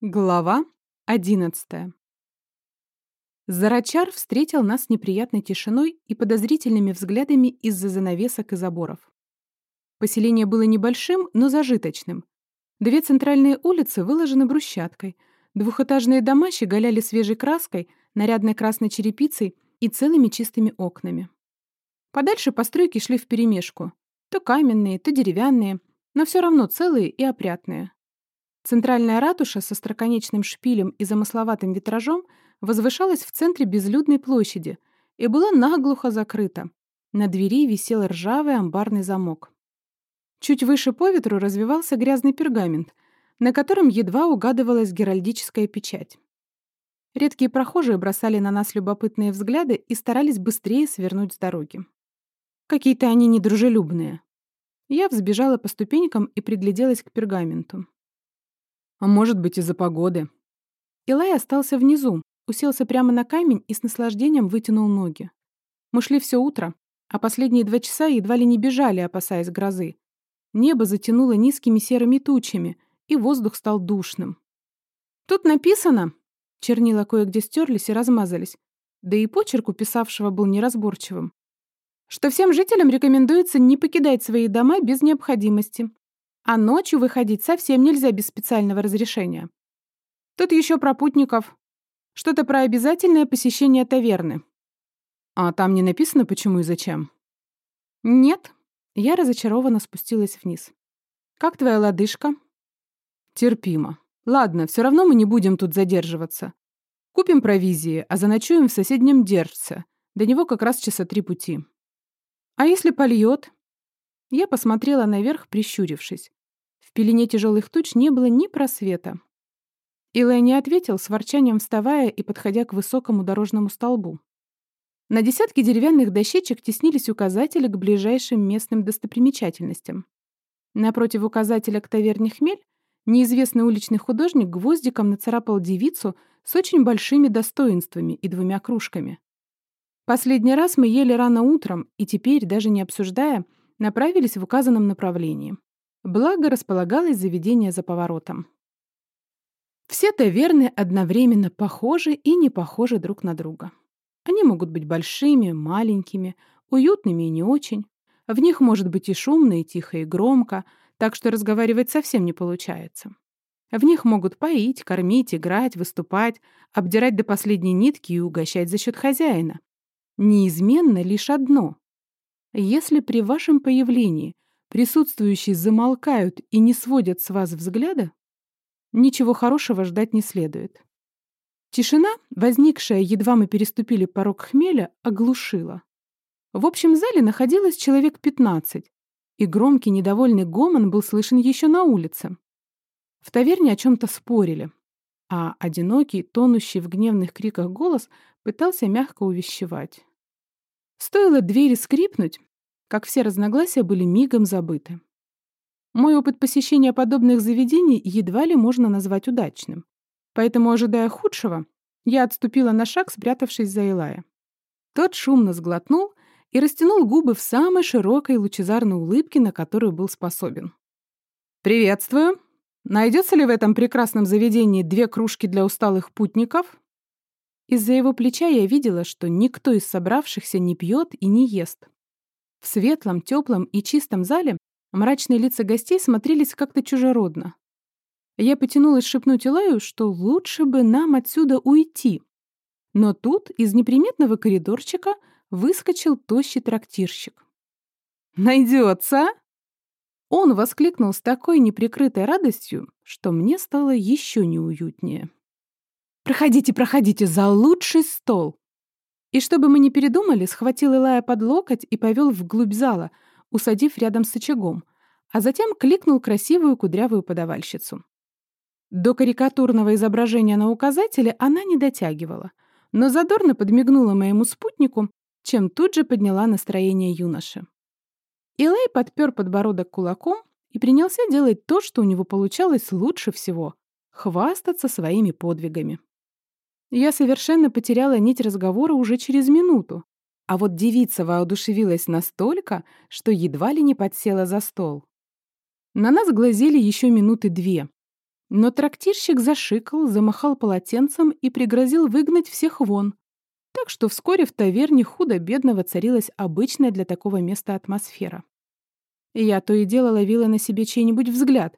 Глава одиннадцатая. Зарачар встретил нас неприятной тишиной и подозрительными взглядами из-за занавесок и заборов. Поселение было небольшим, но зажиточным. Две центральные улицы выложены брусчаткой, двухэтажные дома щеголяли свежей краской, нарядной красной черепицей и целыми чистыми окнами. Подальше постройки шли вперемешку. То каменные, то деревянные, но все равно целые и опрятные. Центральная ратуша со строконечным шпилем и замысловатым витражом возвышалась в центре безлюдной площади и была наглухо закрыта. На двери висел ржавый амбарный замок. Чуть выше по ветру развивался грязный пергамент, на котором едва угадывалась геральдическая печать. Редкие прохожие бросали на нас любопытные взгляды и старались быстрее свернуть с дороги. Какие-то они недружелюбные. Я взбежала по ступенькам и пригляделась к пергаменту. А может быть, из-за погоды. Илай остался внизу, уселся прямо на камень и с наслаждением вытянул ноги. Мы шли все утро, а последние два часа едва ли не бежали, опасаясь грозы. Небо затянуло низкими серыми тучами, и воздух стал душным. «Тут написано...» Чернила кое-где стерлись и размазались, да и почерк у писавшего был неразборчивым. Что всем жителям рекомендуется не покидать свои дома без необходимости, а ночью выходить совсем нельзя без специального разрешения. Тут еще про путников. Что-то про обязательное посещение таверны. А там не написано, почему и зачем? Нет. Я разочарованно спустилась вниз. Как твоя лодыжка? Терпимо. Ладно, все равно мы не будем тут задерживаться. Купим провизии, а заночуем в соседнем Держце. До него как раз часа три пути. А если польет? Я посмотрела наверх, прищурившись. В пелене тяжелых туч не было ни просвета. Илай не ответил, с ворчанием вставая и подходя к высокому дорожному столбу. На десятке деревянных дощечек теснились указатели к ближайшим местным достопримечательностям. Напротив указателя к таверне «Хмель» неизвестный уличный художник гвоздиком нацарапал девицу с очень большими достоинствами и двумя кружками. Последний раз мы ели рано утром и теперь, даже не обсуждая, направились в указанном направлении. Благо располагалось заведение за поворотом. Все таверны одновременно похожи и не похожи друг на друга. Они могут быть большими, маленькими, уютными и не очень. В них может быть и шумно, и тихо, и громко, так что разговаривать совсем не получается. В них могут поить, кормить, играть, выступать, обдирать до последней нитки и угощать за счет хозяина. Неизменно лишь одно. Если при вашем появлении присутствующие замолкают и не сводят с вас взгляда, ничего хорошего ждать не следует. Тишина, возникшая, едва мы переступили порог хмеля, оглушила. В общем зале находилось человек 15, и громкий недовольный гомон был слышен еще на улице. В таверне о чем-то спорили, а одинокий, тонущий в гневных криках голос пытался мягко увещевать. Стоило двери скрипнуть, как все разногласия были мигом забыты. Мой опыт посещения подобных заведений едва ли можно назвать удачным. Поэтому, ожидая худшего, я отступила на шаг, спрятавшись за Илая. Тот шумно сглотнул и растянул губы в самой широкой лучезарной улыбке, на которую был способен. «Приветствую. Найдется ли в этом прекрасном заведении две кружки для усталых путников?» Из-за его плеча я видела, что никто из собравшихся не пьет и не ест. В светлом, теплом и чистом зале мрачные лица гостей смотрелись как-то чужеродно. Я потянулась шепнуть Илаю, что лучше бы нам отсюда уйти. Но тут из неприметного коридорчика выскочил тощий трактирщик. «Найдется!» Он воскликнул с такой неприкрытой радостью, что мне стало еще неуютнее. «Проходите, проходите, за лучший стол! И чтобы мы не передумали, схватил Илая под локоть и повел вглубь зала, усадив рядом с очагом, а затем кликнул красивую кудрявую подавальщицу. До карикатурного изображения на указателе она не дотягивала, но задорно подмигнула моему спутнику, чем тут же подняла настроение юноши. Илай подпер подбородок кулаком и принялся делать то, что у него получалось лучше всего — хвастаться своими подвигами. Я совершенно потеряла нить разговора уже через минуту. А вот девица воодушевилась настолько, что едва ли не подсела за стол. На нас глазели еще минуты две. Но трактирщик зашикал, замахал полотенцем и пригрозил выгнать всех вон. Так что вскоре в таверне худо-бедно воцарилась обычная для такого места атмосфера. Я то и дело ловила на себе чей-нибудь взгляд,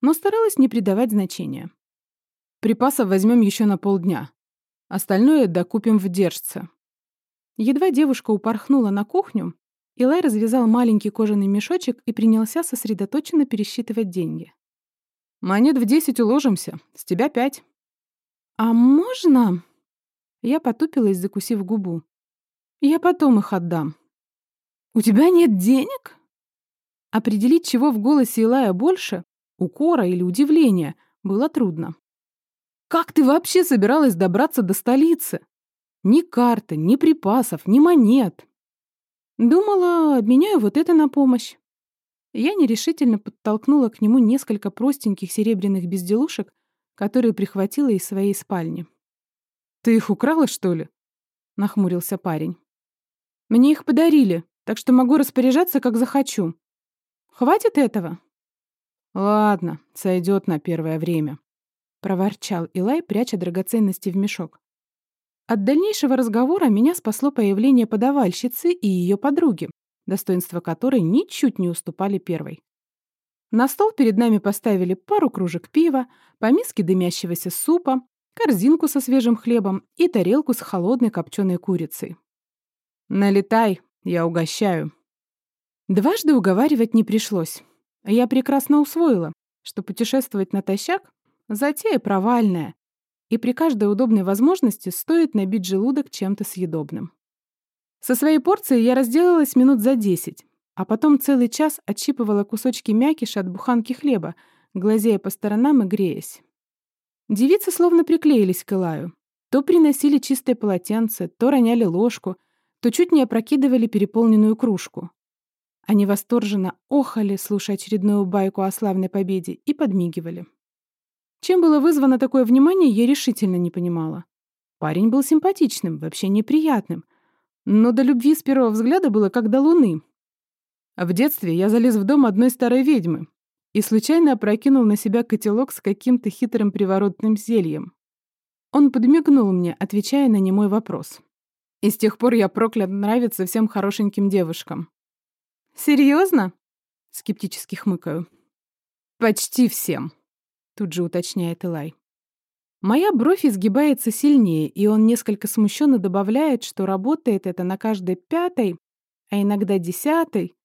но старалась не придавать значения. Припасов возьмем еще на полдня. Остальное докупим в держце. Едва девушка упорхнула на кухню, Илай развязал маленький кожаный мешочек и принялся сосредоточенно пересчитывать деньги. «Монет в десять уложимся, с тебя пять». «А можно?» Я потупилась, закусив губу. «Я потом их отдам». «У тебя нет денег?» Определить, чего в голосе Илая больше, укора или удивления, было трудно. «Как ты вообще собиралась добраться до столицы? Ни карты, ни припасов, ни монет». «Думала, обменяю вот это на помощь». Я нерешительно подтолкнула к нему несколько простеньких серебряных безделушек, которые прихватила из своей спальни. «Ты их украла, что ли?» — нахмурился парень. «Мне их подарили, так что могу распоряжаться, как захочу. Хватит этого?» «Ладно, сойдет на первое время», — проворчал Илай, пряча драгоценности в мешок. От дальнейшего разговора меня спасло появление подавальщицы и ее подруги, достоинства которой ничуть не уступали первой. На стол перед нами поставили пару кружек пива, по миске дымящегося супа, корзинку со свежим хлебом и тарелку с холодной копченой курицей. «Налетай, я угощаю». Дважды уговаривать не пришлось. Я прекрасно усвоила, что путешествовать натощак — затея провальная, и при каждой удобной возможности стоит набить желудок чем-то съедобным. Со своей порцией я разделалась минут за десять, а потом целый час отщипывала кусочки мякиша от буханки хлеба, глазея по сторонам и греясь. Девицы словно приклеились к Илаю. То приносили чистое полотенце, то роняли ложку, то чуть не опрокидывали переполненную кружку. Они восторженно охали, слушая очередную байку о славной победе, и подмигивали. Чем было вызвано такое внимание, я решительно не понимала. Парень был симпатичным, вообще неприятным, но до любви с первого взгляда было как до луны. В детстве я залез в дом одной старой ведьмы и случайно опрокинул на себя котелок с каким-то хитрым приворотным зельем. Он подмигнул мне, отвечая на немой вопрос. И с тех пор я проклят нравиться всем хорошеньким девушкам. «Серьезно?» — скептически хмыкаю. «Почти всем», — тут же уточняет Элай. Моя бровь изгибается сильнее, и он несколько смущенно добавляет, что работает это на каждой пятой, а иногда десятой,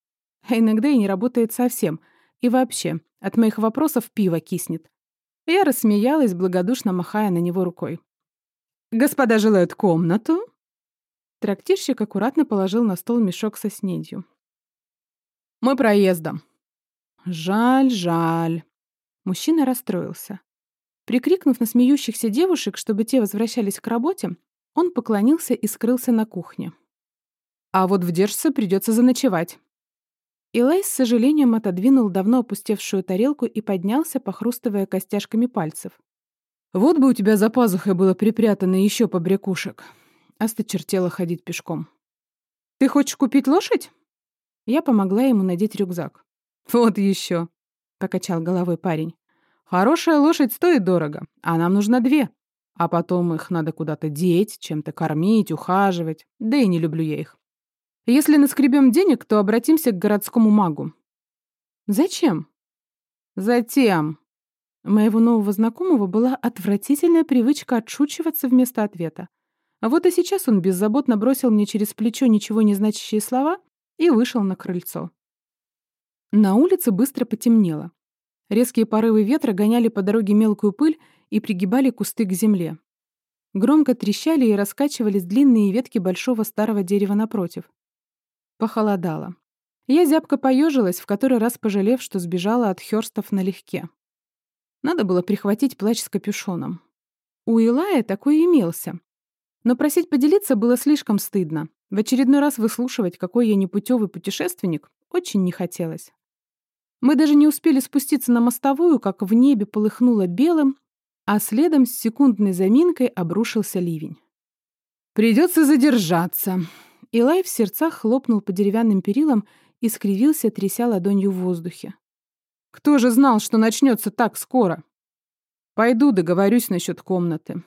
а иногда и не работает совсем. И вообще, от моих вопросов пиво киснет. Я рассмеялась, благодушно махая на него рукой. «Господа желают комнату?» Трактирщик аккуратно положил на стол мешок со снедью. Мы проездом». «Жаль, жаль». Мужчина расстроился. Прикрикнув на смеющихся девушек, чтобы те возвращались к работе, он поклонился и скрылся на кухне. «А вот в Держце придется заночевать». Илай с сожалением отодвинул давно опустевшую тарелку и поднялся, похрустывая костяшками пальцев. «Вот бы у тебя за пазухой было припрятано еще побрякушек. Осточертело ходить пешком». «Ты хочешь купить лошадь?» Я помогла ему надеть рюкзак. «Вот еще», — покачал головой парень. «Хорошая лошадь стоит дорого, а нам нужно две. А потом их надо куда-то деть, чем-то кормить, ухаживать. Да и не люблю я их. Если наскребем денег, то обратимся к городскому магу». «Зачем?» «Затем». Моего нового знакомого была отвратительная привычка отшучиваться вместо ответа. А вот и сейчас он беззаботно бросил мне через плечо ничего не значащие слова и вышел на крыльцо. На улице быстро потемнело. Резкие порывы ветра гоняли по дороге мелкую пыль и пригибали кусты к земле. Громко трещали и раскачивались длинные ветки большого старого дерева напротив. Похолодало. Я зябко поежилась, в который раз пожалев, что сбежала от хёрстов налегке. Надо было прихватить плащ с капюшоном. У Илая такой имелся. Но просить поделиться было слишком стыдно. В очередной раз выслушивать, какой я непутевый путешественник, очень не хотелось. Мы даже не успели спуститься на мостовую, как в небе полыхнуло белым, а следом с секундной заминкой обрушился ливень. «Придется задержаться!» Илай в сердцах хлопнул по деревянным перилам и скривился, тряся ладонью в воздухе. «Кто же знал, что начнется так скоро?» Пойду договорюсь насчет комнаты.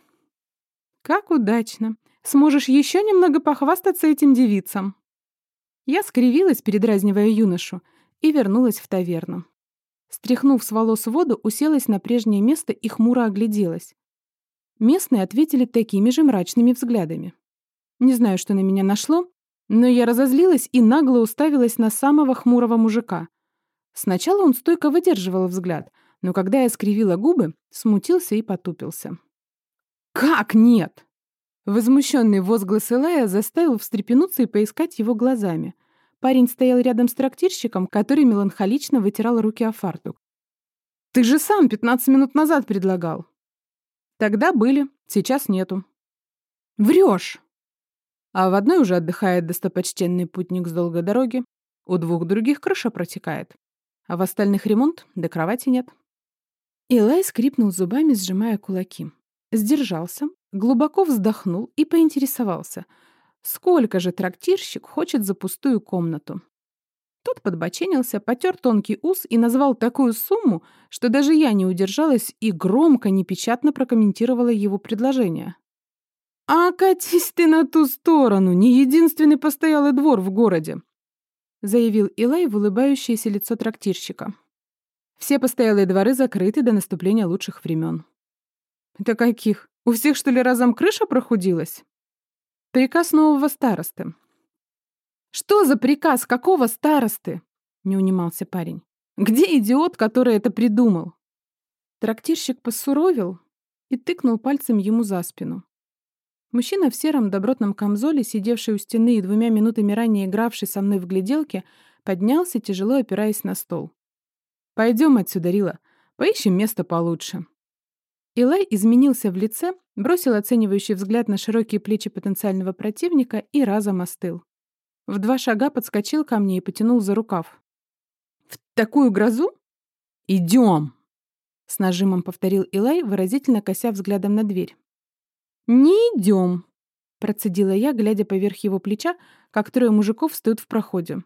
Как удачно. Сможешь еще немного похвастаться этим девицам. Я скривилась, передразнивая юношу, и вернулась в таверну. Стряхнув с волос воду, уселась на прежнее место и хмуро огляделась. Местные ответили такими же мрачными взглядами. Не знаю, что на меня нашло, но я разозлилась и нагло уставилась на самого хмурого мужика. Сначала он стойко выдерживал взгляд, но когда я скривила губы, смутился и потупился. «Как нет?» Возмущенный возглас Элая заставил встрепенуться и поискать его глазами. Парень стоял рядом с трактирщиком, который меланхолично вытирал руки о фартук. «Ты же сам 15 минут назад предлагал». «Тогда были, сейчас нету». «Врешь!» А в одной уже отдыхает достопочтенный путник с долгой дороги, у двух других крыша протекает, а в остальных ремонт, до кровати нет. Илай скрипнул зубами, сжимая кулаки. Сдержался, глубоко вздохнул и поинтересовался, сколько же трактирщик хочет за пустую комнату. Тот подбоченился, потер тонкий ус и назвал такую сумму, что даже я не удержалась и громко, непечатно прокомментировала его предложение. «А катись ты на ту сторону, не единственный постоялый двор в городе», заявил Илай в улыбающееся лицо трактирщика. «Все постоялые дворы закрыты до наступления лучших времен». «Это каких? У всех, что ли, разом крыша прохудилась?» «Приказ нового старосты». «Что за приказ? Какого старосты?» не унимался парень. «Где идиот, который это придумал?» Трактирщик посуровил и тыкнул пальцем ему за спину. Мужчина в сером добротном камзоле, сидевший у стены и двумя минутами ранее игравший со мной в гляделке, поднялся, тяжело опираясь на стол. «Пойдем отсюда, Рила. Поищем место получше». Илай изменился в лице, бросил оценивающий взгляд на широкие плечи потенциального противника и разом остыл. В два шага подскочил ко мне и потянул за рукав. «В такую грозу? Идем!» С нажимом повторил Илай, выразительно кося взглядом на дверь. «Не идем», — процедила я, глядя поверх его плеча, как трое мужиков встают в проходе.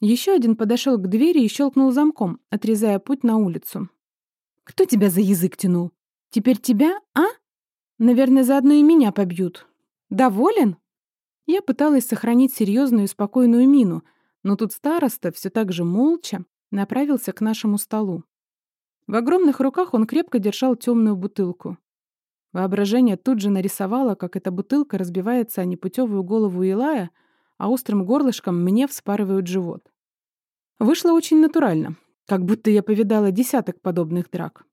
Еще один подошел к двери и щелкнул замком, отрезая путь на улицу. «Кто тебя за язык тянул? Теперь тебя, а? Наверное, заодно и меня побьют. Доволен?» Я пыталась сохранить серьезную и спокойную мину, но тут староста все так же молча направился к нашему столу. В огромных руках он крепко держал темную бутылку. Воображение тут же нарисовало, как эта бутылка разбивается о непутевую голову Илая, а острым горлышком мне вспарывают живот. Вышло очень натурально, как будто я повидала десяток подобных драк.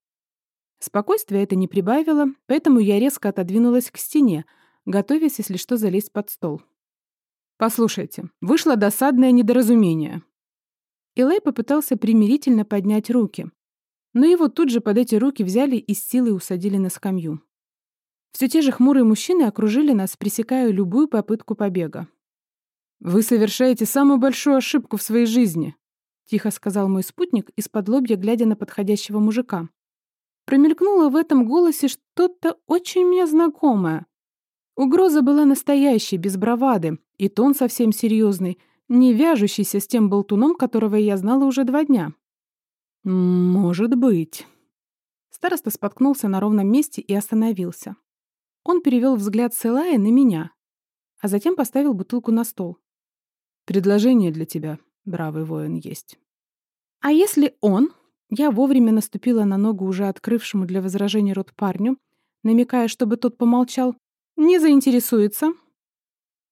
Спокойствие это не прибавило, поэтому я резко отодвинулась к стене, готовясь, если что, залезть под стол. «Послушайте, вышло досадное недоразумение». Илай попытался примирительно поднять руки, но его тут же под эти руки взяли и с силой усадили на скамью. Все те же хмурые мужчины окружили нас, пресекая любую попытку побега. «Вы совершаете самую большую ошибку в своей жизни», — тихо сказал мой спутник, из-под лобья глядя на подходящего мужика. Промелькнуло в этом голосе что-то очень мне знакомое. Угроза была настоящей, без бравады, и тон совсем серьезный, не вяжущийся с тем болтуном, которого я знала уже два дня. «Может быть». Староста споткнулся на ровном месте и остановился. Он перевел взгляд Селая на меня, а затем поставил бутылку на стол. «Предложение для тебя, бравый воин, есть». «А если он...» Я вовремя наступила на ногу уже открывшему для возражений рот парню, намекая, чтобы тот помолчал. «Не заинтересуется?»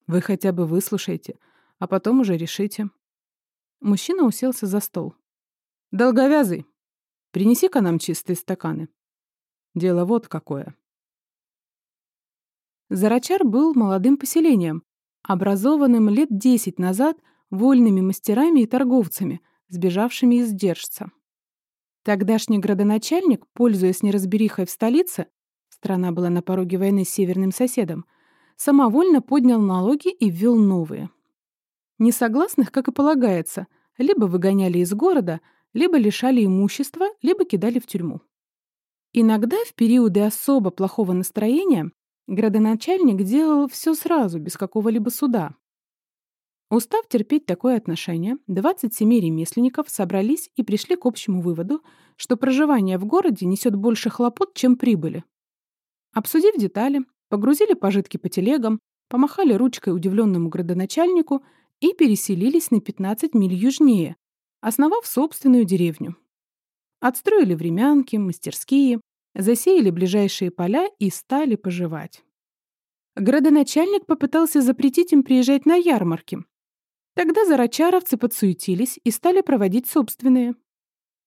«Вы хотя бы выслушайте, а потом уже решите». Мужчина уселся за стол. «Долговязый, принеси-ка нам чистые стаканы. Дело вот какое». Зарачар был молодым поселением, образованным лет десять назад вольными мастерами и торговцами, сбежавшими из Держца. Тогдашний градоначальник, пользуясь неразберихой в столице, страна была на пороге войны с северным соседом, самовольно поднял налоги и ввел новые. Несогласных, как и полагается, либо выгоняли из города, либо лишали имущества, либо кидали в тюрьму. Иногда в периоды особо плохого настроения Градоначальник делал все сразу, без какого-либо суда. Устав терпеть такое отношение, 27 ремесленников собрались и пришли к общему выводу, что проживание в городе несет больше хлопот, чем прибыли. Обсудив детали, погрузили пожитки по телегам, помахали ручкой удивленному градоначальнику и переселились на 15 миль южнее, основав собственную деревню. Отстроили времянки, мастерские, засеяли ближайшие поля и стали поживать. Градоначальник попытался запретить им приезжать на ярмарки, Тогда зарачаровцы подсуетились и стали проводить собственные.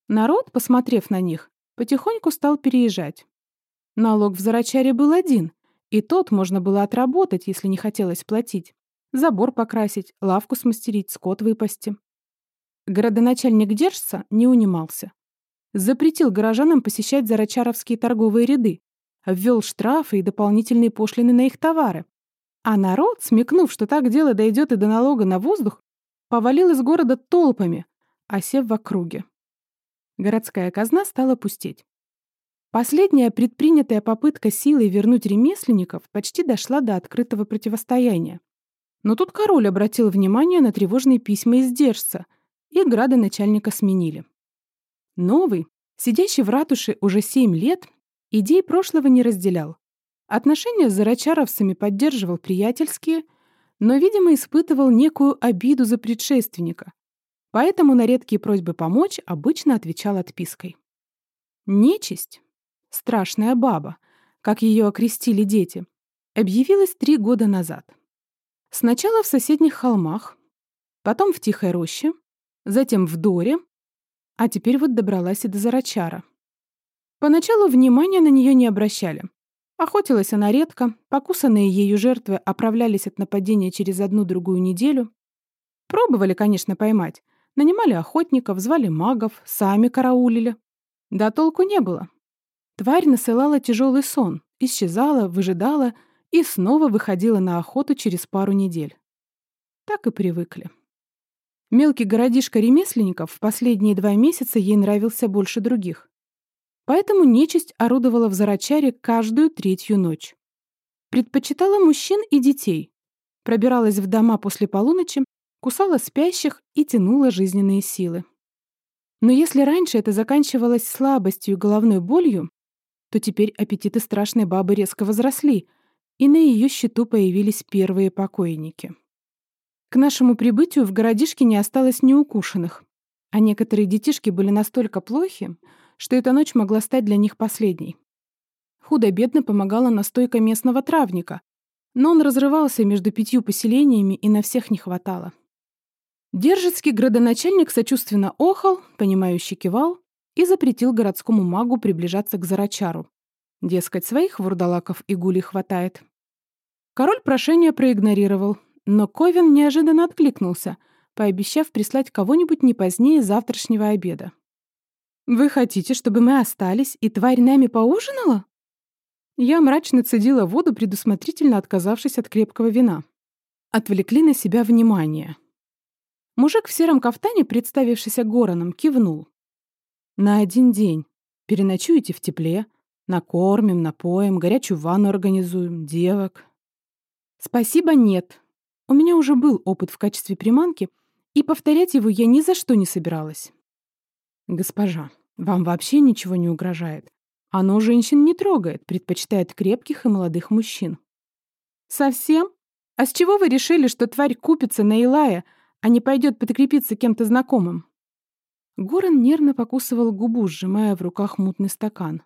Народ, посмотрев на них, потихоньку стал переезжать. Налог в Зарачаре был один, и тот можно было отработать, если не хотелось платить. Забор покрасить, лавку смастерить, скот выпасти. Городоначальник Держца не унимался. Запретил горожанам посещать зарачаровские торговые ряды, ввел штрафы и дополнительные пошлины на их товары, а народ, смекнув, что так дело дойдет и до налога на воздух, повалил из города толпами, осев в округе. Городская казна стала пустеть. Последняя предпринятая попытка силой вернуть ремесленников почти дошла до открытого противостояния. Но тут король обратил внимание на тревожные письма из Держца, и градоначальника сменили. Новый, сидящий в ратуше уже семь лет, идей прошлого не разделял. Отношения с зарачаровцами поддерживал приятельские, но, видимо, испытывал некую обиду за предшественника, поэтому на редкие просьбы помочь обычно отвечал отпиской. Нечисть, страшная баба, как ее окрестили дети, объявилась три года назад. Сначала в соседних холмах, потом в Тихой роще, затем в Доре, а теперь вот добралась и до Зарачара. Поначалу внимания на нее не обращали. Охотилась она редко, покусанные ею жертвы оправлялись от нападения через одну-другую неделю. Пробовали, конечно, поймать. Нанимали охотников, звали магов, сами караулили. Да толку не было. Тварь насылала тяжелый сон, исчезала, выжидала и снова выходила на охоту через пару недель. Так и привыкли. Мелкий городишко ремесленников в последние два месяца ей нравился больше других. Поэтому нечисть орудовала в Зарачаре каждую третью ночь. Предпочитала мужчин и детей. Пробиралась в дома после полуночи, кусала спящих и тянула жизненные силы. Но если раньше это заканчивалось слабостью и головной болью, то теперь аппетиты страшной бабы резко возросли, и на ее счету появились первые покойники. К нашему прибытию в городишке не осталось неукушенных, а некоторые детишки были настолько плохи, что эта ночь могла стать для них последней. Худо-бедно помогала настойка местного травника, но он разрывался между пятью поселениями и на всех не хватало. Держицкий градоначальник сочувственно охал, понимающе кивал и запретил городскому магу приближаться к Зарачару. Дескать, своих вурдалаков и гулей хватает. Король прошение проигнорировал, но Ковен неожиданно откликнулся, пообещав прислать кого-нибудь не позднее завтрашнего обеда. «Вы хотите, чтобы мы остались, и тварь нами поужинала?» Я мрачно цедила воду, предусмотрительно отказавшись от крепкого вина. Отвлекли на себя внимание. Мужик в сером кафтане, представившийся Гороном, кивнул. «На один день. Переночуете в тепле. Накормим, напоим, горячую ванну организуем, девок». «Спасибо, нет. У меня уже был опыт в качестве приманки, и повторять его я ни за что не собиралась. «Госпожа, вам вообще ничего не угрожает. Оно женщин не трогает, предпочитает крепких и молодых мужчин». «Совсем? А с чего вы решили, что тварь купится на Илая, а не пойдет подкрепиться кем-то знакомым?» Горан нервно покусывал губу, сжимая в руках мутный стакан.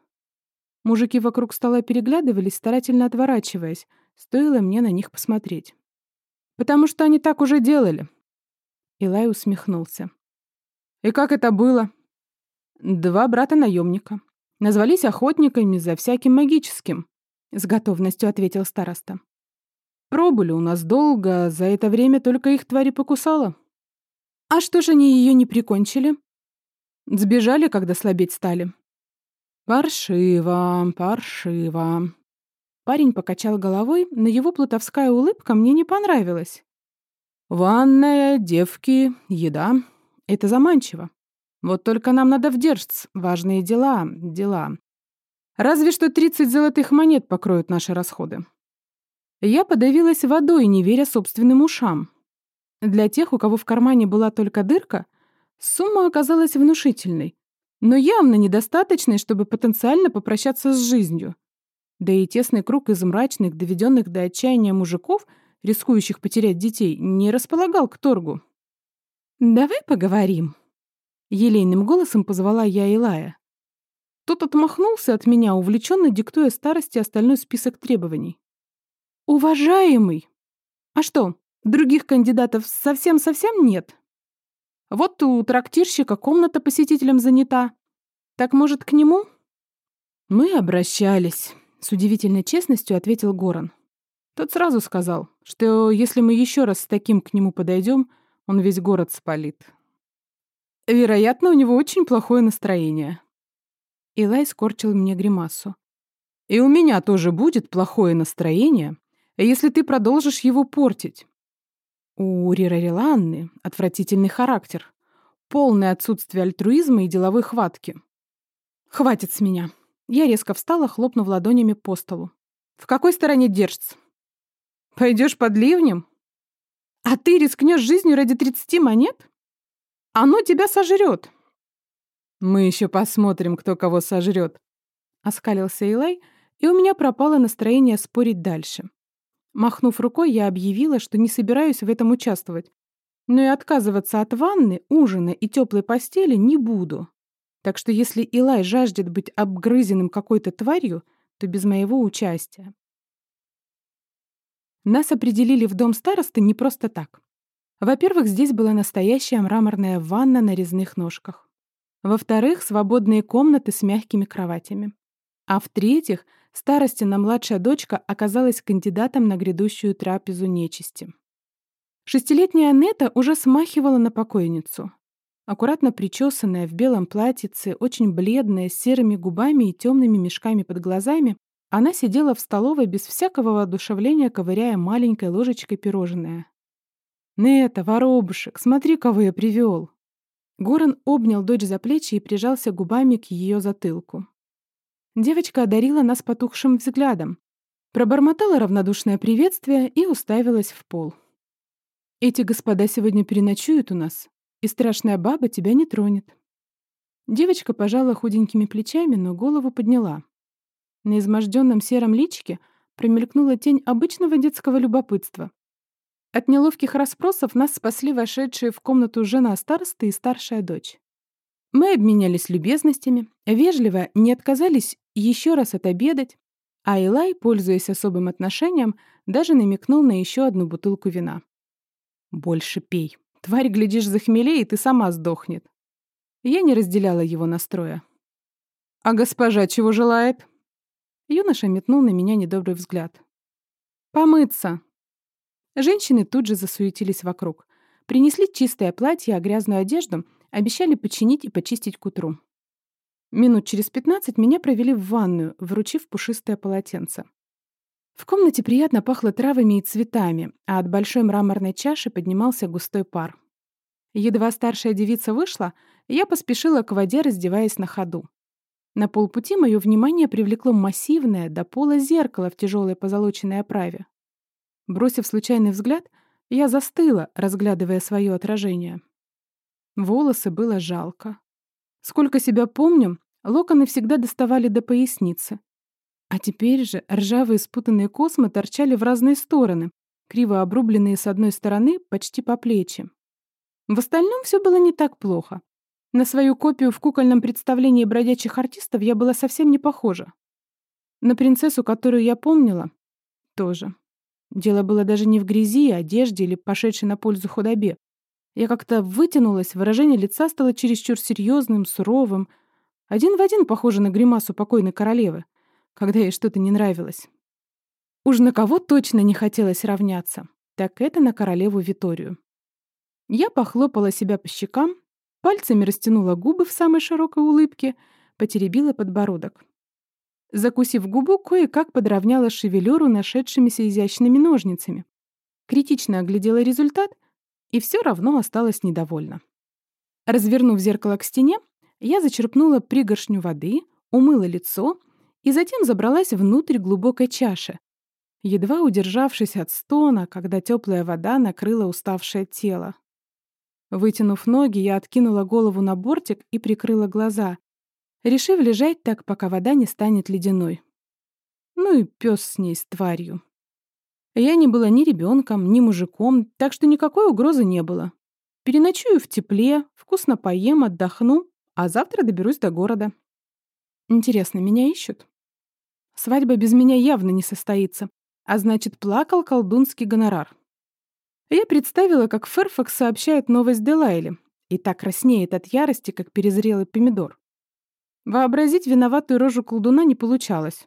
Мужики вокруг стола переглядывались, старательно отворачиваясь, стоило мне на них посмотреть. «Потому что они так уже делали». Илай усмехнулся. «И как это было? Два брата-наемника. Назвались охотниками за всяким магическим. С готовностью ответил староста. Пробыли у нас долго, за это время только их твари покусала. А что же они ее не прикончили? Сбежали, когда слабеть стали. Паршиво, паршиво. Парень покачал головой, но его плутовская улыбка мне не понравилась. Ванная, девки, еда — это заманчиво. Вот только нам надо в. Важные дела, дела. Разве что 30 золотых монет покроют наши расходы. Я подавилась водой, не веря собственным ушам. Для тех, у кого в кармане была только дырка, сумма оказалась внушительной, но явно недостаточной, чтобы потенциально попрощаться с жизнью. Да и тесный круг из мрачных, доведенных до отчаяния мужиков, рискующих потерять детей, не располагал к торгу. «Давай поговорим», — елейным голосом позвала я Илая. Тот отмахнулся от меня, увлеченно диктуя старости остальной список требований. «Уважаемый! А что, других кандидатов совсем-совсем нет?» Вот у трактирщика комната посетителям занята. Так, может, к нему? Мы обращались, с удивительной честностью ответил Горан. Тот сразу сказал, что если мы еще раз с таким к нему подойдем, он весь город спалит. Вероятно, у него очень плохое настроение. Илай скорчил мне гримасу. И у меня тоже будет плохое настроение, если ты продолжишь его портить. У Рирариланны отвратительный характер, полное отсутствие альтруизма и деловой хватки. Хватит с меня. Я резко встала, хлопнув ладонями по столу. В какой стороне держится? Пойдешь под ливнем? А ты рискнешь жизнью ради 30 монет? Оно тебя сожрет. Мы еще посмотрим, кто кого сожрет. Оскалился Илай, и у меня пропало настроение спорить дальше. Махнув рукой, я объявила, что не собираюсь в этом участвовать. Но и отказываться от ванны, ужина и теплой постели не буду. Так что если Илай жаждет быть обгрызенным какой-то тварью, то без моего участия. Нас определили в дом старосты не просто так. Во-первых, здесь была настоящая мраморная ванна на резных ножках. Во-вторых, свободные комнаты с мягкими кроватями. А в-третьих, Старостина младшая дочка оказалась кандидатом на грядущую трапезу нечисти. Шестилетняя Анетта уже смахивала на покойницу. Аккуратно причесанная в белом платьице, очень бледная, с серыми губами и темными мешками под глазами, она сидела в столовой без всякого воодушевления, ковыряя маленькой ложечкой пирожное. «Нета, воробушек, смотри, кого я привел!» Горан обнял дочь за плечи и прижался губами к ее затылку. Девочка одарила нас потухшим взглядом, пробормотала равнодушное приветствие и уставилась в пол. «Эти господа сегодня переночуют у нас, и страшная баба тебя не тронет». Девочка пожала худенькими плечами, но голову подняла. На изможденном сером личике промелькнула тень обычного детского любопытства. От неловких расспросов нас спасли вошедшие в комнату жена старосты и старшая дочь. Мы обменялись любезностями, вежливо не отказались еще раз отобедать, а Илай, пользуясь особым отношением, даже намекнул на еще одну бутылку вина. «Больше пей. Тварь, глядишь, захмелеет и сама сдохнет». Я не разделяла его настроя. «А госпожа чего желает?» Юноша метнул на меня недобрый взгляд. «Помыться!» Женщины тут же засуетились вокруг. Принесли чистое платье, а грязную одежду обещали починить и почистить к утру. Минут через пятнадцать меня провели в ванную, вручив пушистое полотенце. В комнате приятно пахло травами и цветами, а от большой мраморной чаши поднимался густой пар. Едва старшая девица вышла, я поспешила к воде, раздеваясь на ходу. На полпути мое внимание привлекло массивное до пола зеркало в тяжелой позолоченной оправе. Бросив случайный взгляд, я застыла, разглядывая свое отражение. Волосы было жалко. Сколько себя помню, локоны всегда доставали до поясницы. А теперь же ржавые спутанные космы торчали в разные стороны, криво обрубленные с одной стороны почти по плечи. В остальном все было не так плохо. На свою копию в кукольном представлении бродячих артистов я была совсем не похожа. На принцессу, которую я помнила, тоже. Дело было даже не в грязи, одежде или пошедшей на пользу худобе. Я как-то вытянулась, выражение лица стало чересчур серьезным, суровым. Один в один похоже на гримасу покойной королевы, когда ей что-то не нравилось. Уж на кого точно не хотелось равняться, так это на королеву Виторию. Я похлопала себя по щекам, пальцами растянула губы в самой широкой улыбке, потеребила подбородок. Закусив губу, кое-как подровняла шевелюру нашедшимися изящными ножницами. Критично оглядела результат — и все равно осталась недовольна. Развернув зеркало к стене, я зачерпнула пригоршню воды, умыла лицо и затем забралась внутрь глубокой чаши, едва удержавшись от стона, когда теплая вода накрыла уставшее тело. Вытянув ноги, я откинула голову на бортик и прикрыла глаза, решив лежать так, пока вода не станет ледяной. Ну и пес с ней, с тварью. Я не была ни ребенком, ни мужиком, так что никакой угрозы не было. Переночую в тепле, вкусно поем, отдохну, а завтра доберусь до города. Интересно, меня ищут? Свадьба без меня явно не состоится, а значит, плакал колдунский гонорар. Я представила, как Ферфакс сообщает новость Делайле, и так краснеет от ярости, как перезрелый помидор. Вообразить виноватую рожу колдуна не получалось.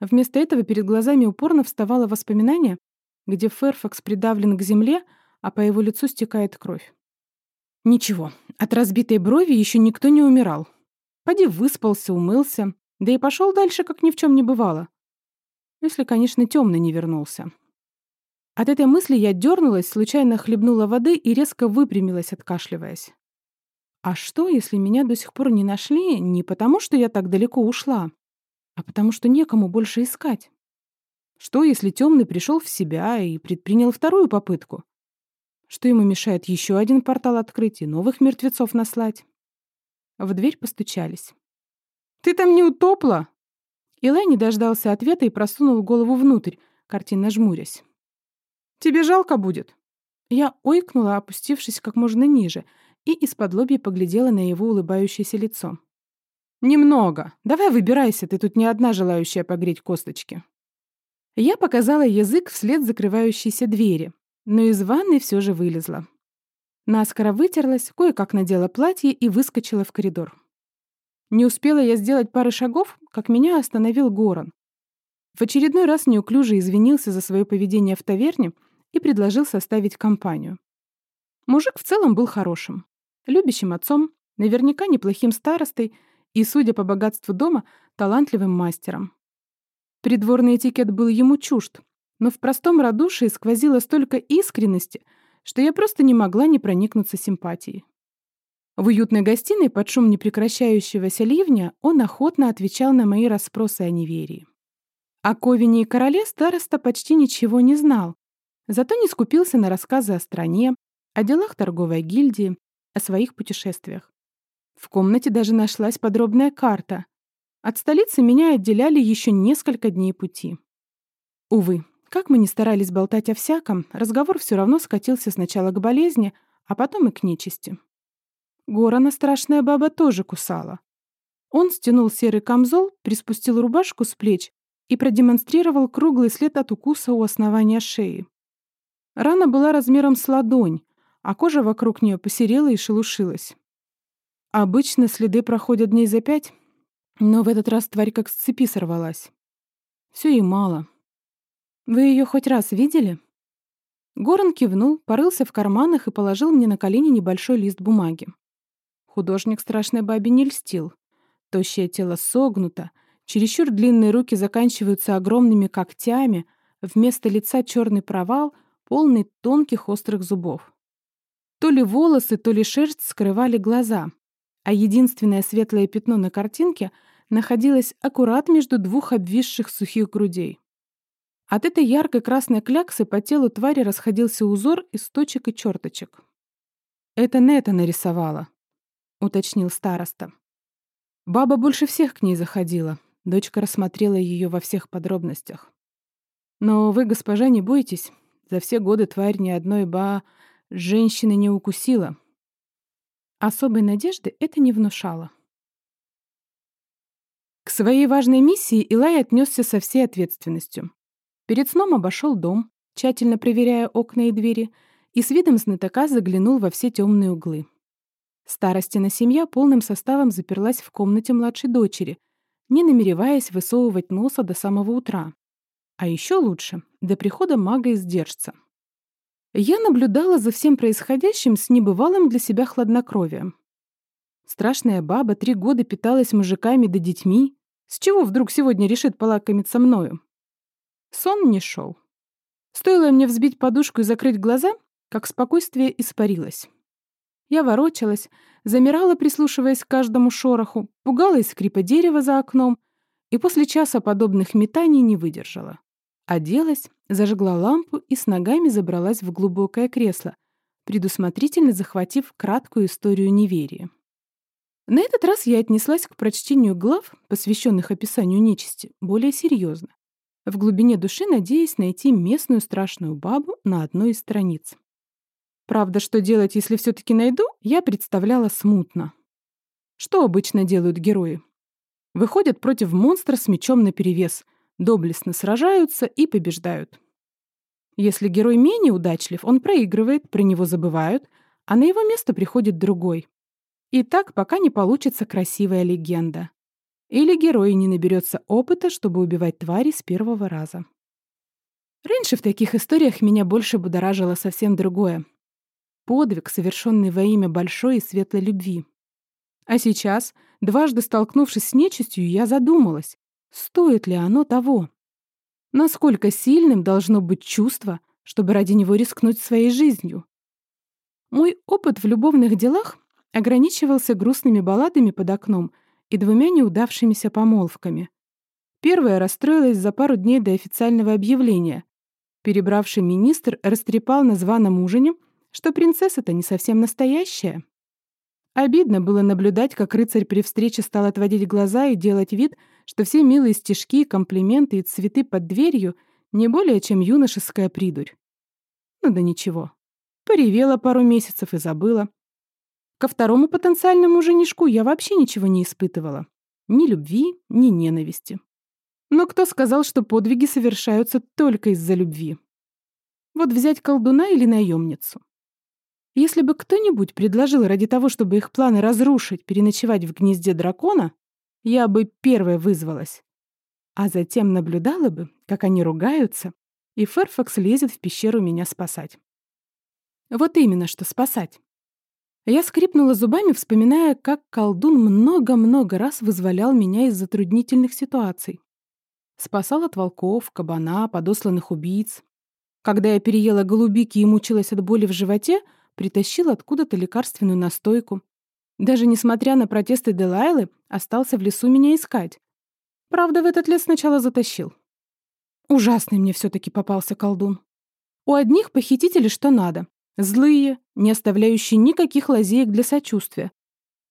Вместо этого перед глазами упорно вставало воспоминание, где Ферфакс придавлен к земле, а по его лицу стекает кровь. Ничего, от разбитой брови еще никто не умирал. Поди выспался, умылся, да и пошел дальше, как ни в чем не бывало. Если, конечно, темный не вернулся. От этой мысли я дернулась, случайно хлебнула воды и резко выпрямилась, откашливаясь. А что, если меня до сих пор не нашли не потому, что я так далеко ушла, а потому что некому больше искать? Что, если темный пришел в себя и предпринял вторую попытку? Что ему мешает еще один портал открыть и новых мертвецов наслать? В дверь постучались. «Ты там не утопла?» Илай не дождался ответа и просунул голову внутрь, картинно жмурясь. Тебе жалко будет?» Я ойкнула, опустившись как можно ниже, и из-под лобья поглядела на его улыбающееся лицо. «Немного. Давай выбирайся, ты тут не одна желающая погреть косточки». Я показала язык вслед закрывающейся двери, но из ванной все же вылезла. Наскоро вытерлась, кое-как надела платье и выскочила в коридор. Не успела я сделать пары шагов, как меня остановил Горан. В очередной раз неуклюже извинился за свое поведение в таверне и предложил составить компанию. Мужик в целом был хорошим, любящим отцом, наверняка неплохим старостой и, судя по богатству дома, талантливым мастером. Придворный этикет был ему чужд, но в простом радушии сквозило столько искренности, что я просто не могла не проникнуться симпатией. В уютной гостиной под шум непрекращающегося ливня он охотно отвечал на мои расспросы о неверии. О Ковине и короле староста почти ничего не знал, Зато не скупился на рассказы о стране, о делах торговой гильдии, о своих путешествиях. В комнате даже нашлась подробная карта. От столицы меня отделяли еще несколько дней пути. Увы, как мы ни старались болтать о всяком, разговор все равно скатился сначала к болезни, а потом и к нечисти. Горана страшная баба тоже кусала. Он стянул серый камзол, приспустил рубашку с плеч и продемонстрировал круглый след от укуса у основания шеи. Рана была размером с ладонь, а кожа вокруг нее посерела и шелушилась. Обычно следы проходят дней за пять, но в этот раз тварь как с цепи сорвалась. Все и мало. Вы ее хоть раз видели? Горан кивнул, порылся в карманах и положил мне на колени небольшой лист бумаги. Художник страшной бабе не льстил. Тощее тело согнуто, чересчур длинные руки заканчиваются огромными когтями, вместо лица черный провал, полный тонких острых зубов. То ли волосы, то ли шерсть скрывали глаза, а единственное светлое пятно на картинке находилось аккурат между двух обвисших сухих грудей. От этой яркой красной кляксы по телу твари расходился узор из точек и черточек. «Это Нета нарисовала», — уточнил староста. Баба больше всех к ней заходила. Дочка рассмотрела ее во всех подробностях. «Но вы, госпожа, не бойтесь. За все годы тварь ни одной ба... женщины не укусила. Особой надежды это не внушало. К своей важной миссии Илай отнесся со всей ответственностью. Перед сном обошел дом, тщательно проверяя окна и двери, и с видом знатока заглянул во все темные углы. Старостина семья полным составом заперлась в комнате младшей дочери, не намереваясь высовывать носа до самого утра. А еще лучше — до прихода мага-издержца. Я наблюдала за всем происходящим с небывалым для себя хладнокровием. Страшная баба три года питалась мужиками да детьми. С чего вдруг сегодня решит полакомиться мною? Сон не шел. Стоило мне взбить подушку и закрыть глаза, как спокойствие испарилось. Я ворочалась, замирала, прислушиваясь к каждому шороху, пугалась скрипа дерева за окном и после часа подобных метаний не выдержала. Оделась, зажгла лампу и с ногами забралась в глубокое кресло, предусмотрительно захватив краткую историю неверия. На этот раз я отнеслась к прочтению глав, посвященных описанию нечисти, более серьезно, в глубине души надеясь найти местную страшную бабу на одной из страниц. Правда, что делать, если все таки найду, я представляла смутно. Что обычно делают герои? Выходят против монстра с мечом наперевес, доблестно сражаются и побеждают. Если герой менее удачлив, он проигрывает, про него забывают, а на его место приходит другой. И так, пока не получится красивая легенда. Или герой не наберется опыта, чтобы убивать твари с первого раза. Раньше в таких историях меня больше будоражило совсем другое. Подвиг, совершенный во имя большой и светлой любви. А сейчас, дважды столкнувшись с нечистью, я задумалась, стоит ли оно того. Насколько сильным должно быть чувство, чтобы ради него рискнуть своей жизнью? Мой опыт в любовных делах ограничивался грустными балладами под окном и двумя неудавшимися помолвками. Первая расстроилась за пару дней до официального объявления. Перебравший министр растрепал на званом ужине, что принцесса-то не совсем настоящая. Обидно было наблюдать, как рыцарь при встрече стал отводить глаза и делать вид, что все милые стишки, комплименты и цветы под дверью не более чем юношеская придурь. Ну да ничего. Поревела пару месяцев и забыла. Ко второму потенциальному женишку я вообще ничего не испытывала. Ни любви, ни ненависти. Но кто сказал, что подвиги совершаются только из-за любви? Вот взять колдуна или наемницу. Если бы кто-нибудь предложил ради того, чтобы их планы разрушить, переночевать в гнезде дракона, я бы первая вызвалась. А затем наблюдала бы, как они ругаются, и Ферфакс лезет в пещеру меня спасать. Вот именно, что спасать. Я скрипнула зубами, вспоминая, как колдун много-много раз вызволял меня из затруднительных ситуаций. Спасал от волков, кабана, подосланных убийц. Когда я переела голубики и мучилась от боли в животе, притащил откуда-то лекарственную настойку. Даже несмотря на протесты Делайлы, остался в лесу меня искать. Правда, в этот лес сначала затащил. Ужасный мне все таки попался колдун. У одних похитители что надо. Злые, не оставляющие никаких лазеек для сочувствия.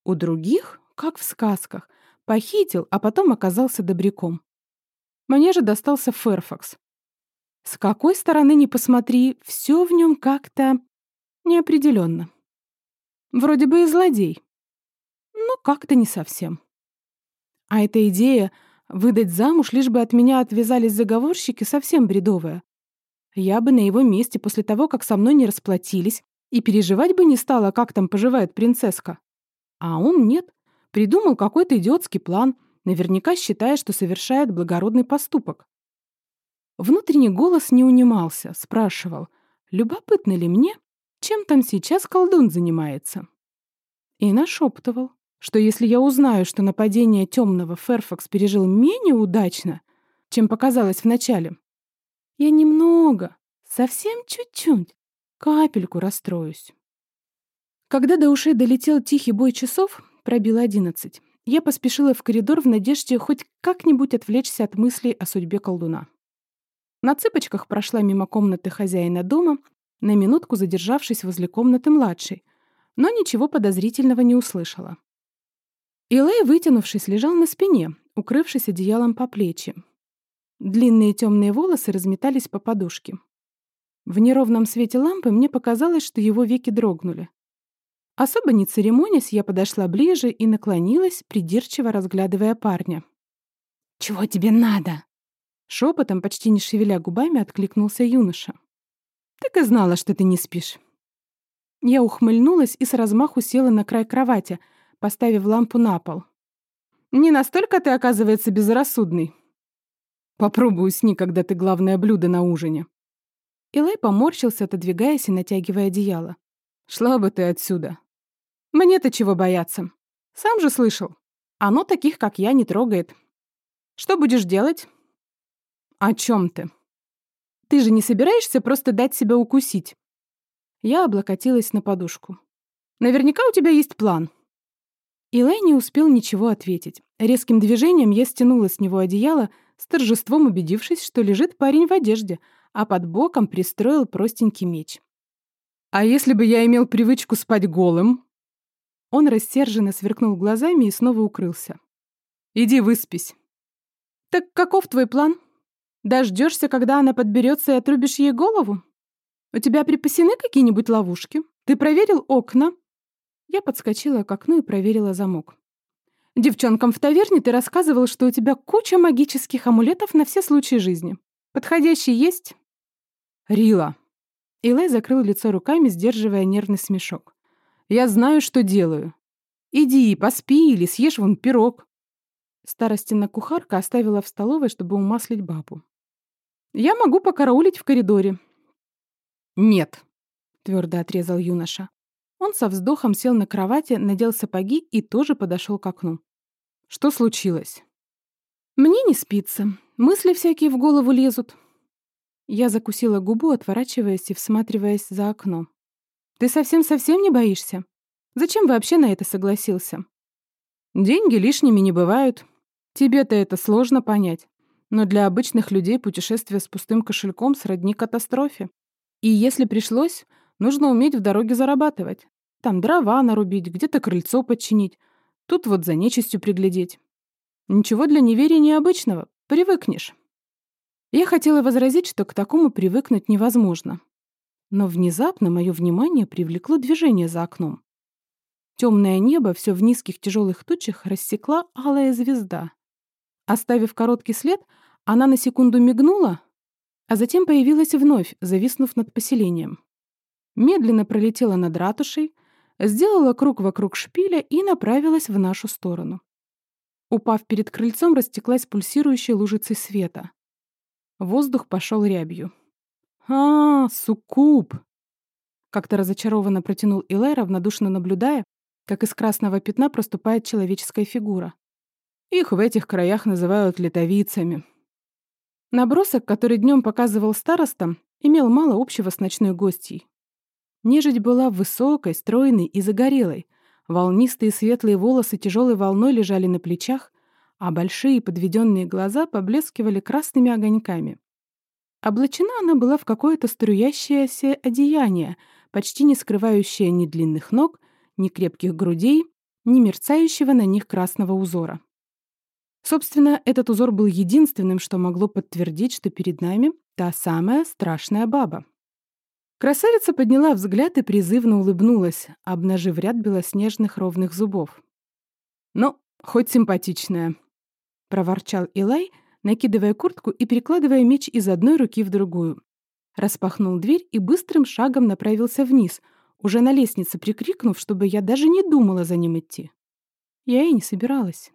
У других, как в сказках, похитил, а потом оказался добряком. Мне же достался Ферфакс. С какой стороны ни посмотри, все в нем как-то Неопределенно. Вроде бы и злодей. Но как-то не совсем. А эта идея выдать замуж, лишь бы от меня отвязались заговорщики, совсем бредовая. Я бы на его месте после того, как со мной не расплатились, и переживать бы не стала, как там поживает принцесска. А он нет. Придумал какой-то идиотский план, наверняка считая, что совершает благородный поступок. Внутренний голос не унимался, спрашивал, любопытно ли мне, чем там сейчас колдун занимается. И нашептывал, что если я узнаю, что нападение темного Ферфакс пережил менее удачно, чем показалось вначале, я немного, совсем чуть-чуть, капельку расстроюсь. Когда до ушей долетел тихий бой часов, пробило одиннадцать, я поспешила в коридор в надежде хоть как-нибудь отвлечься от мыслей о судьбе колдуна. На цыпочках прошла мимо комнаты хозяина дома на минутку задержавшись возле комнаты младшей, но ничего подозрительного не услышала. Илэй, вытянувшись, лежал на спине, укрывшись одеялом по плечи. Длинные темные волосы разметались по подушке. В неровном свете лампы мне показалось, что его веки дрогнули. Особо не церемонясь, я подошла ближе и наклонилась, придирчиво разглядывая парня. «Чего тебе надо?» Шепотом, почти не шевеля губами, откликнулся юноша. Так и знала, что ты не спишь. Я ухмыльнулась и с размаху села на край кровати, поставив лампу на пол. Не настолько ты, оказывается, безрассудный. Попробуй усни, когда ты главное блюдо на ужине. Илай поморщился, отодвигаясь и натягивая одеяло. Шла бы ты отсюда. Мне-то чего бояться? Сам же слышал. Оно таких, как я, не трогает. Что будешь делать? О чем ты? Ты же не собираешься просто дать себя укусить?» Я облокотилась на подушку. «Наверняка у тебя есть план». Илай не успел ничего ответить. Резким движением я стянула с него одеяло, с торжеством убедившись, что лежит парень в одежде, а под боком пристроил простенький меч. «А если бы я имел привычку спать голым?» Он рассерженно сверкнул глазами и снова укрылся. «Иди выспись». «Так каков твой план? Дождешься, когда она подберется и отрубишь ей голову? У тебя припасены какие-нибудь ловушки? Ты проверил окна?» Я подскочила к окну и проверила замок. «Девчонкам в таверне ты рассказывал, что у тебя куча магических амулетов на все случаи жизни. Подходящий есть?» «Рила». Илай закрыл лицо руками, сдерживая нервный смешок. «Я знаю, что делаю. Иди, поспи или съешь вон пирог». Старостина кухарка оставила в столовой, чтобы умаслить бабу. «Я могу покараулить в коридоре». «Нет», — твердо отрезал юноша. Он со вздохом сел на кровати, надел сапоги и тоже подошел к окну. «Что случилось?» «Мне не спится. Мысли всякие в голову лезут». Я закусила губу, отворачиваясь и всматриваясь за окно. «Ты совсем-совсем не боишься? Зачем вообще на это согласился?» «Деньги лишними не бывают. Тебе-то это сложно понять. Но для обычных людей путешествие с пустым кошельком сродни катастрофе. И если пришлось, нужно уметь в дороге зарабатывать. Там дрова нарубить, где-то крыльцо подчинить. Тут вот за нечистью приглядеть. Ничего для неверия необычного. Привыкнешь. Я хотела возразить, что к такому привыкнуть невозможно. Но внезапно мое внимание привлекло движение за окном. Темное небо все в низких тяжелых тучах рассекла алая звезда. Оставив короткий след, она на секунду мигнула, а затем появилась вновь, зависнув над поселением. Медленно пролетела над ратушей, сделала круг вокруг шпиля и направилась в нашу сторону. Упав перед крыльцом, растеклась пульсирующей лужицей света. Воздух пошел рябью. «А, суккуб!» Как-то разочарованно протянул Илай, равнодушно наблюдая, как из красного пятна проступает человеческая фигура. Их в этих краях называют летовицами. Набросок, который днем показывал староста, имел мало общего с ночной гостьей. Нежить была высокой, стройной и загорелой. Волнистые светлые волосы тяжелой волной лежали на плечах, а большие подведенные глаза поблескивали красными огоньками. Облачена она была в какое-то струящееся одеяние, почти не скрывающее ни длинных ног, ни крепких грудей, ни мерцающего на них красного узора. Собственно, этот узор был единственным, что могло подтвердить, что перед нами та самая страшная баба. Красавица подняла взгляд и призывно улыбнулась, обнажив ряд белоснежных ровных зубов. «Ну, хоть симпатичная», — проворчал Илай, накидывая куртку и перекладывая меч из одной руки в другую. Распахнул дверь и быстрым шагом направился вниз, уже на лестнице прикрикнув, чтобы я даже не думала за ним идти. Я и не собиралась.